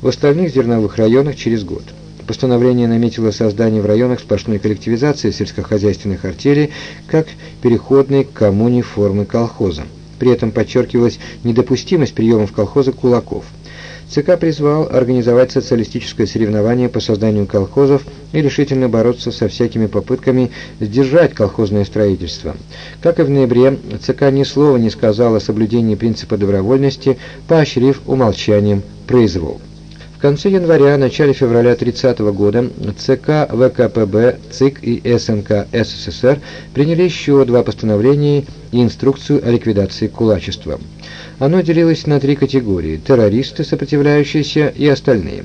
в остальных зерновых районах через год. Постановление наметило создание в районах сплошной коллективизации сельскохозяйственных артелей как переходной к коммуне формы колхоза. При этом подчеркивалась недопустимость приема в колхозы кулаков. ЦК призвал организовать социалистическое соревнование по созданию колхозов и решительно бороться со всякими попытками сдержать колхозное строительство. Как и в ноябре, ЦК ни слова не сказал о соблюдении принципа добровольности, поощрив умолчанием произвол. В конце января, начале февраля 30 -го года ЦК ВКПБ, ЦИК и СНК СССР приняли еще два постановления и инструкцию о ликвидации кулачества. Оно делилось на три категории – террористы, сопротивляющиеся и остальные.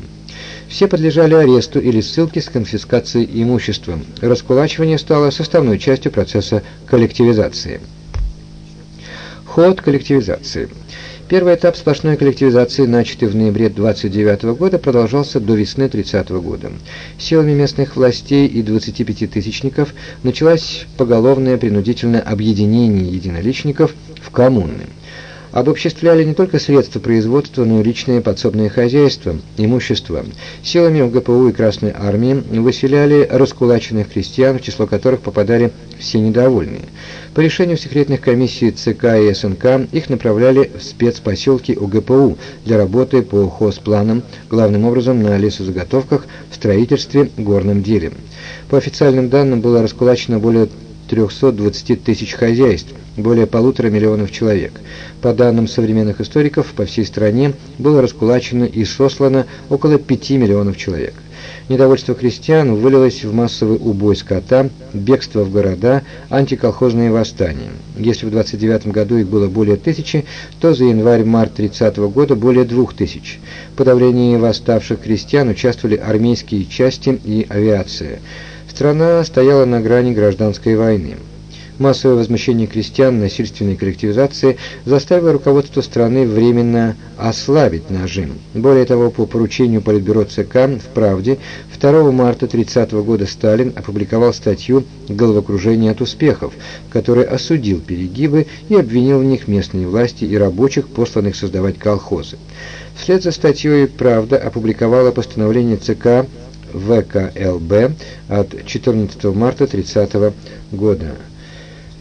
Все подлежали аресту или ссылке с конфискацией имущества. Раскулачивание стало составной частью процесса коллективизации. Ход коллективизации – Первый этап сплошной коллективизации, начатый в ноябре 29 года, продолжался до весны 30 года. Силами местных властей и 25-тысячников началось поголовное принудительное объединение единоличников в коммуны обобществляли не только средства производства, но и личные подсобные хозяйства, имущество. Силами УГПУ и Красной Армии выселяли раскулаченных крестьян, в число которых попадали все недовольные. По решению секретных комиссий ЦК и СНК их направляли в спецпоселки УГПУ для работы по хозпланам, главным образом на лесозаготовках, строительстве, горном деле. По официальным данным было раскулачено более 320 тысяч хозяйств, более полутора миллионов человек. По данным современных историков, по всей стране было раскулачено и сослано около 5 миллионов человек. Недовольство крестьян вылилось в массовый убой скота, бегство в города, антиколхозные восстания. Если в 29 году их было более тысячи, то за январь-март 30 года более двух тысяч. В подавлении восставших крестьян участвовали армейские части и авиация. Страна стояла на грани гражданской войны. Массовое возмущение крестьян насильственной коллективизации заставило руководство страны временно ослабить нажим. Более того, по поручению Политбюро ЦК в «Правде» 2 марта 30 года Сталин опубликовал статью «Головокружение от успехов», в осудил перегибы и обвинил в них местные власти и рабочих, посланных создавать колхозы. Вслед за статьей «Правда» опубликовала постановление ЦК ВКЛБ от 14 марта 30 года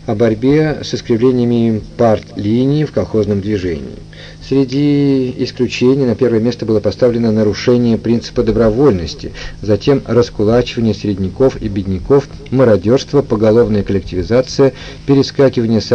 о борьбе с искривлениями парт-линии в колхозном движении. Среди исключений на первое место было поставлено нарушение принципа добровольности, затем раскулачивание средняков и бедняков, мародерство, поголовная коллективизация, перескакивание с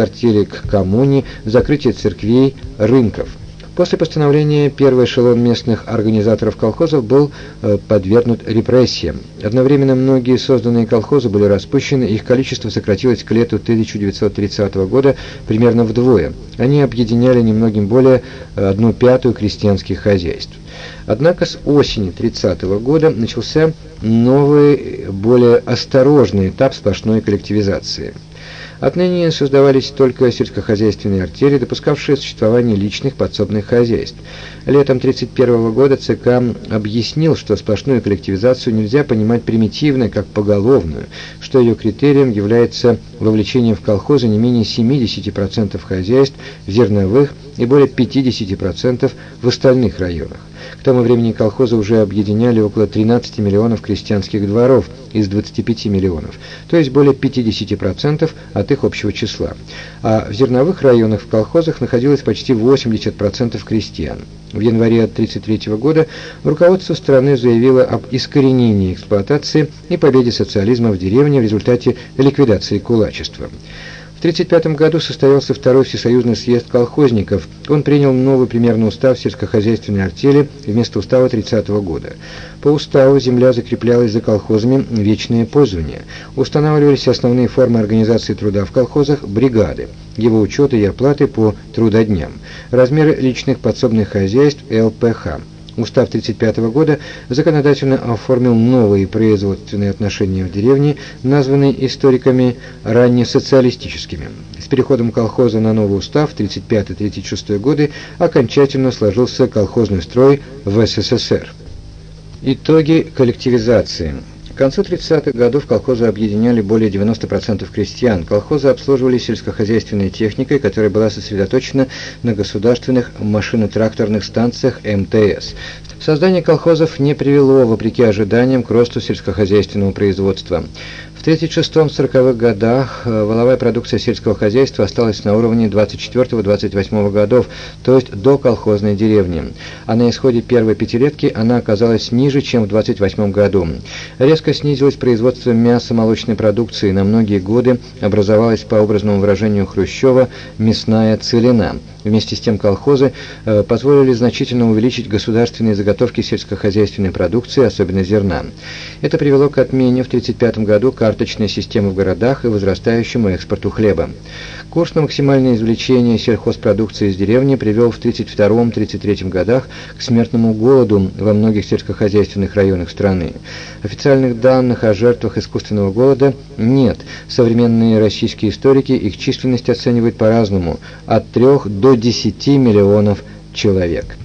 к коммуне, закрытие церквей, рынков – После постановления первый эшелон местных организаторов колхозов был э, подвергнут репрессиям. Одновременно многие созданные колхозы были распущены, их количество сократилось к лету 1930 года примерно вдвое. Они объединяли немногим более э, одну пятую крестьянских хозяйств. Однако с осени 30 года начался новый, более осторожный этап сплошной коллективизации – Отныне создавались только сельскохозяйственные артели, допускавшие существование личных подсобных хозяйств. Летом 1931 года ЦК объяснил, что сплошную коллективизацию нельзя понимать примитивно, как поголовную, что ее критерием является вовлечение в колхозы не менее 70% хозяйств зерновых и более 50% в остальных районах. К тому времени колхозы уже объединяли около 13 миллионов крестьянских дворов из 25 миллионов, то есть более 50% от их общего числа. А в зерновых районах в колхозах находилось почти 80% крестьян. В январе 1933 года руководство страны заявило об искоренении эксплуатации и победе социализма в деревне в результате ликвидации кулачества. В 1935 году состоялся второй всесоюзный съезд колхозников. Он принял новый примерный устав сельскохозяйственной артели вместо устава 30 -го года. По уставу земля закреплялась за колхозами вечное пользование. Устанавливались основные формы организации труда в колхозах, бригады, его учеты и оплаты по трудодням, размеры личных подсобных хозяйств ЛПХ. Устав 1935 года законодательно оформил новые производственные отношения в деревне, названные историками раннесоциалистическими. С переходом колхоза на новый устав в 1935-1936 годы окончательно сложился колхозный строй в СССР. Итоги коллективизации. К концу 30-х годов колхозы объединяли более 90% крестьян. Колхозы обслуживали сельскохозяйственной техникой, которая была сосредоточена на государственных машино-тракторных станциях МТС. Создание колхозов не привело, вопреки ожиданиям, к росту сельскохозяйственного производства. В 1936-1940-х годах э, воловая продукция сельского хозяйства осталась на уровне 24-28 годов, то есть до колхозной деревни. А на исходе первой пятилетки она оказалась ниже, чем в 28 году. Резко снизилось производство мяса молочной продукции, на многие годы образовалась, по образному выражению Хрущева, мясная целина. Вместе с тем колхозы э, позволили значительно увеличить государственные заготовки сельскохозяйственной продукции, особенно зерна. Это привело к отмене в 1935 году карточной системы в городах и возрастающему экспорту хлеба. Курс на максимальное извлечение сельхозпродукции из деревни привел в 1932-1933 годах к смертному голоду во многих сельскохозяйственных районах страны. Официальных данных о жертвах искусственного голода нет. Современные российские историки их численность оценивают по-разному – от 3 до 10 миллионов человек.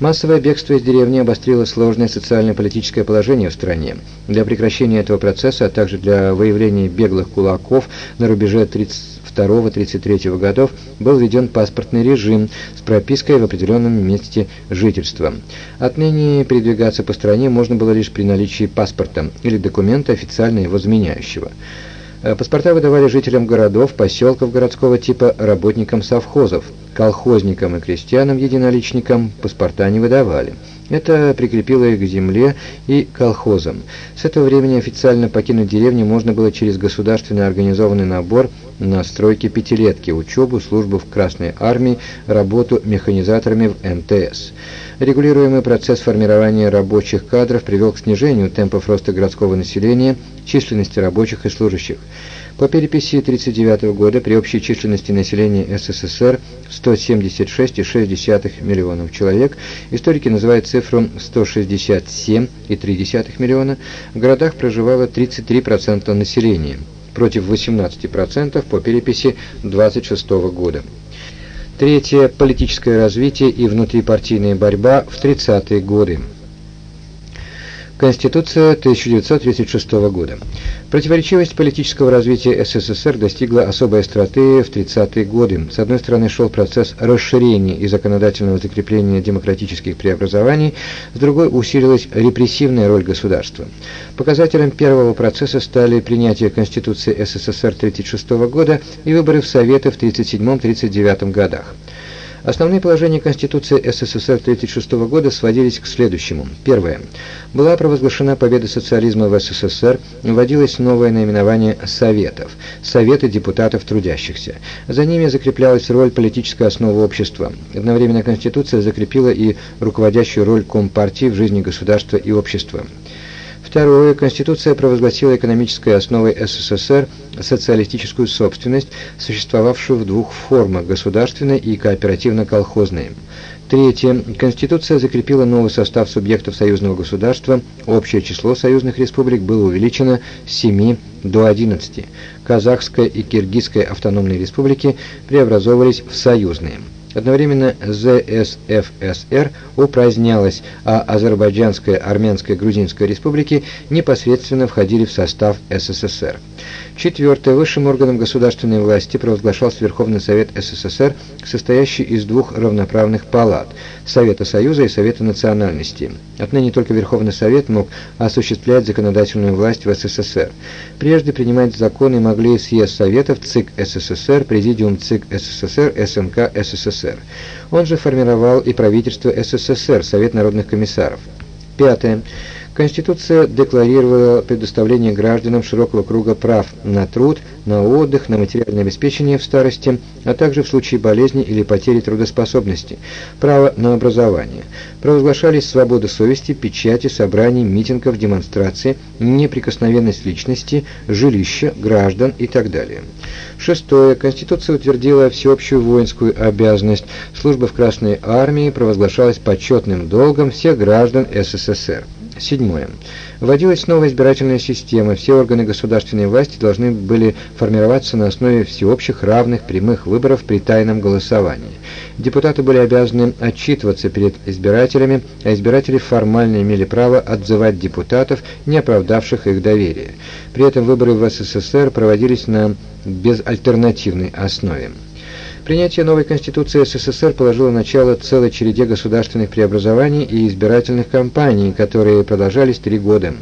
Массовое бегство из деревни обострило сложное социально-политическое положение в стране. Для прекращения этого процесса, а также для выявления беглых кулаков на рубеже 32-33 годов был введен паспортный режим с пропиской в определенном месте жительства. Отныне передвигаться по стране можно было лишь при наличии паспорта или документа, официально его заменяющего. Э, паспорта выдавали жителям городов, поселков городского типа, работникам совхозов, колхозникам и крестьянам-единоличникам паспорта не выдавали. Это прикрепило их к земле и колхозам. С этого времени официально покинуть деревню можно было через государственно организованный набор на стройке пятилетки, учебу, службу в Красной Армии, работу механизаторами в МТС. Регулируемый процесс формирования рабочих кадров привел к снижению темпов роста городского населения, численности рабочих и служащих. По переписи 1939 года при общей численности населения СССР 176,6 миллионов человек, историки называют цифру 167,3 миллиона, в городах проживало 33% населения, против 18% по переписи 26 года. Третье. Политическое развитие и внутрипартийная борьба в 30-е годы. Конституция 1936 года. Противоречивость политического развития СССР достигла особой остроты в 30-е годы. С одной стороны шел процесс расширения и законодательного закрепления демократических преобразований, с другой усилилась репрессивная роль государства. Показателем первого процесса стали принятие Конституции СССР 1936 года и выборы в Советы в 1937-1939 годах. Основные положения Конституции СССР 1936 года сводились к следующему. Первое. Была провозглашена победа социализма в СССР, вводилось новое наименование Советов – Советы депутатов трудящихся. За ними закреплялась роль политической основы общества. Одновременно Конституция закрепила и руководящую роль Компартии в жизни государства и общества. Второе. Конституция провозгласила экономической основой СССР социалистическую собственность, существовавшую в двух формах – государственной и кооперативно-колхозной. Третье. Конституция закрепила новый состав субъектов союзного государства. Общее число союзных республик было увеличено с 7 до 11. Казахская и Киргизская автономные республики преобразовывались в союзные. Одновременно ЗСФСР упразднялась, а Азербайджанская, Армянская, Грузинская республики непосредственно входили в состав СССР. Четвертое. Высшим органом государственной власти провозглашался Верховный Совет СССР, состоящий из двух равноправных палат – Совета Союза и Совета национальности. Отныне только Верховный Совет мог осуществлять законодательную власть в СССР. Прежде принимать законы могли съезд Советов, ЦИК СССР, Президиум ЦИК СССР, СНК СССР. Он же формировал и правительство СССР, Совет народных комиссаров. Пятое. Конституция декларировала предоставление гражданам широкого круга прав на труд, на отдых, на материальное обеспечение в старости, а также в случае болезни или потери трудоспособности, право на образование. Провозглашались свобода совести, печати, собраний, митингов, демонстраций, неприкосновенность личности, жилища, граждан и так далее. Шестое. Конституция утвердила всеобщую воинскую обязанность. Служба в Красной армии провозглашалась почетным долгом всех граждан СССР. Седьмое. Вводилась новая избирательная система. Все органы государственной власти должны были формироваться на основе всеобщих, равных, прямых выборов при тайном голосовании. Депутаты были обязаны отчитываться перед избирателями, а избиратели формально имели право отзывать депутатов, не оправдавших их доверия. При этом выборы в СССР проводились на безальтернативной основе. Принятие новой Конституции СССР положило начало целой череде государственных преобразований и избирательных кампаний, которые продолжались три года.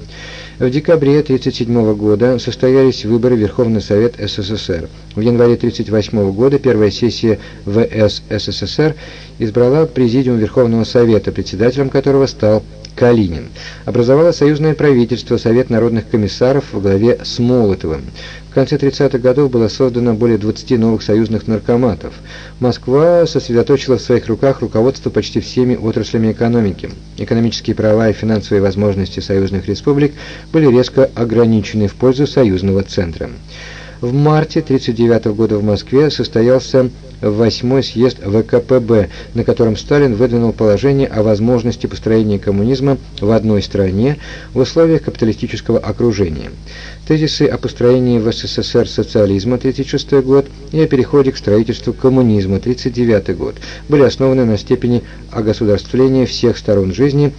В декабре 1937 года состоялись выборы Верховный Совет СССР. В январе 1938 года первая сессия ВС СССР избрала Президиум Верховного Совета, председателем которого стал Калинин. Образовало союзное правительство, Совет народных комиссаров во главе с Молотовым. В конце 30-х годов было создано более 20 новых союзных наркоматов. Москва сосредоточила в своих руках руководство почти всеми отраслями экономики. Экономические права и финансовые возможности союзных республик были резко ограничены в пользу союзного центра. В марте 1939 года в Москве состоялся восьмой съезд ВКПБ, на котором Сталин выдвинул положение о возможности построения коммунизма в одной стране в условиях капиталистического окружения. Тезисы о построении в СССР социализма 1936 год и о переходе к строительству коммунизма 1939 год были основаны на степени огосударствления всех сторон жизни